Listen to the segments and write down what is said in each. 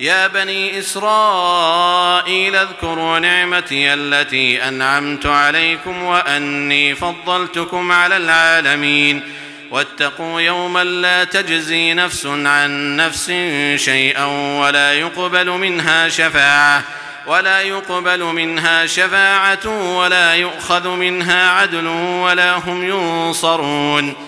يا بني إسرائيل اذكروا نعمتي التي أنعمت عليكم وأني فضلتكم على العالمين واتقوا يوما لا تجزي نفس عن نفس شيئا ولا يقبل منها شفاعة ولا يقبل منها شفاعة ولا يؤخذ منها عدل ولا هم ينصرون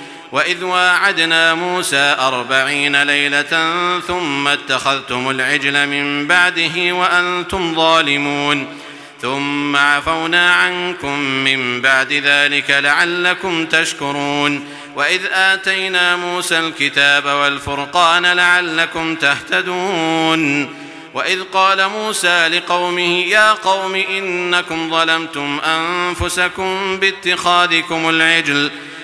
وإذ واعدنا موسى أربعين ليلة ثم اتخذتم العجل من بعده وأنتم ظالمون ثم عفونا عنكم من بعد ذلك لعلكم تشكرون وإذ آتينا موسى الكتاب والفرقان لعلكم تهتدون وإذ قال موسى لقومه يا قوم إنكم ظلمتم أنفسكم باتخاذكم العجل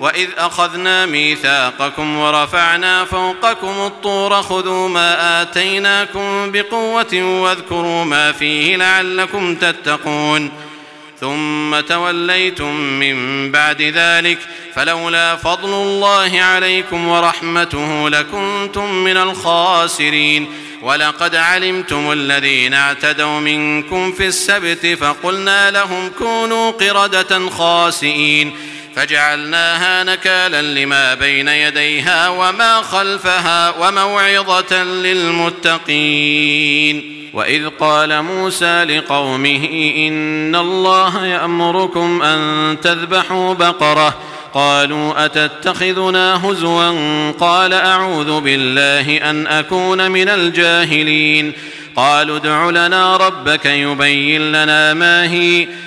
وإذ أخذنا ميثاقكم ورفعنا فوقكم الطور خذوا ما آتيناكم بقوة واذكروا ما فيه لعلكم تتقون ثم توليتم من بعد ذلك فلولا فضل الله عليكم ورحمته لكنتم من الخاسرين ولقد علمتم الذين اعتدوا منكم في السبت فقلنا لهم كونوا قردة خاسئين فجعلناها نكالا لما بين يديها وما خلفها وموعظة للمتقين. وإذ قال موسى لقومه إن الله يأمركم أن تذبحوا بقرة. قالوا أتتخذنا هزوا؟ قال أعوذ بالله أن أكون من الجاهلين. قالوا ادع لنا ربك يبين لنا ما هي.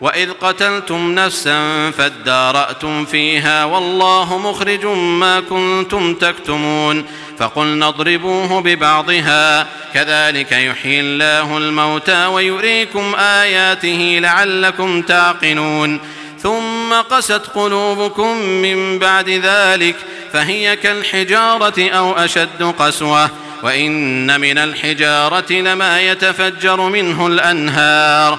وَإِذْ قَتَلْتُمْ نَفْسًا فَادَّارَأْتُمْ فِيهَا وَاللَّهُ مُخْرِجٌ مَا كُنْتُمْ تَكْتُمُونَ فَقُلْنَا اضْرِبُوهُ بِبَعْضِهَا كَذَلِكَ يُحْيِي اللَّهُ الْمَوْتَى وَيُرِيكُمْ آيَاتِهِ لَعَلَّكُمْ تَعْقِلُونَ ثم قست قلوبكم من بعد ذلك فهي كالحجارة أو أشد قسوة وإن من الحجارة لما يتفجر منه الأنهار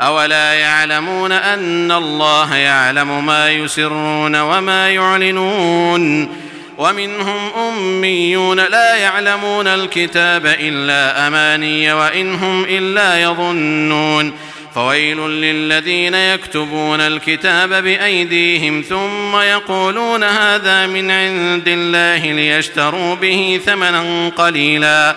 أولا يعلمون أن الله يعلم ما يسرون وما يعلنون ومنهم أميون لا يعلمون الكتاب إلا أماني وانهم إلا يظنون فويل للذين يكتبون الكتاب بأيديهم ثم يقولون هذا من عند الله ليشتروا به ثمنا قليلا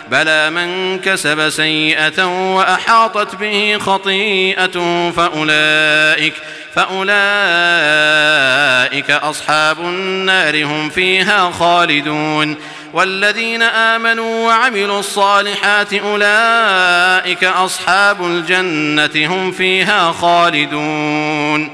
بلى من كسب سيئة وأحاطت به خطيئة فأولئك فأولئك أصحاب النار هم فيها خالدون. والذين آمنوا وعملوا الصالحات أولئك أصحاب الجنة هم فيها خالدون.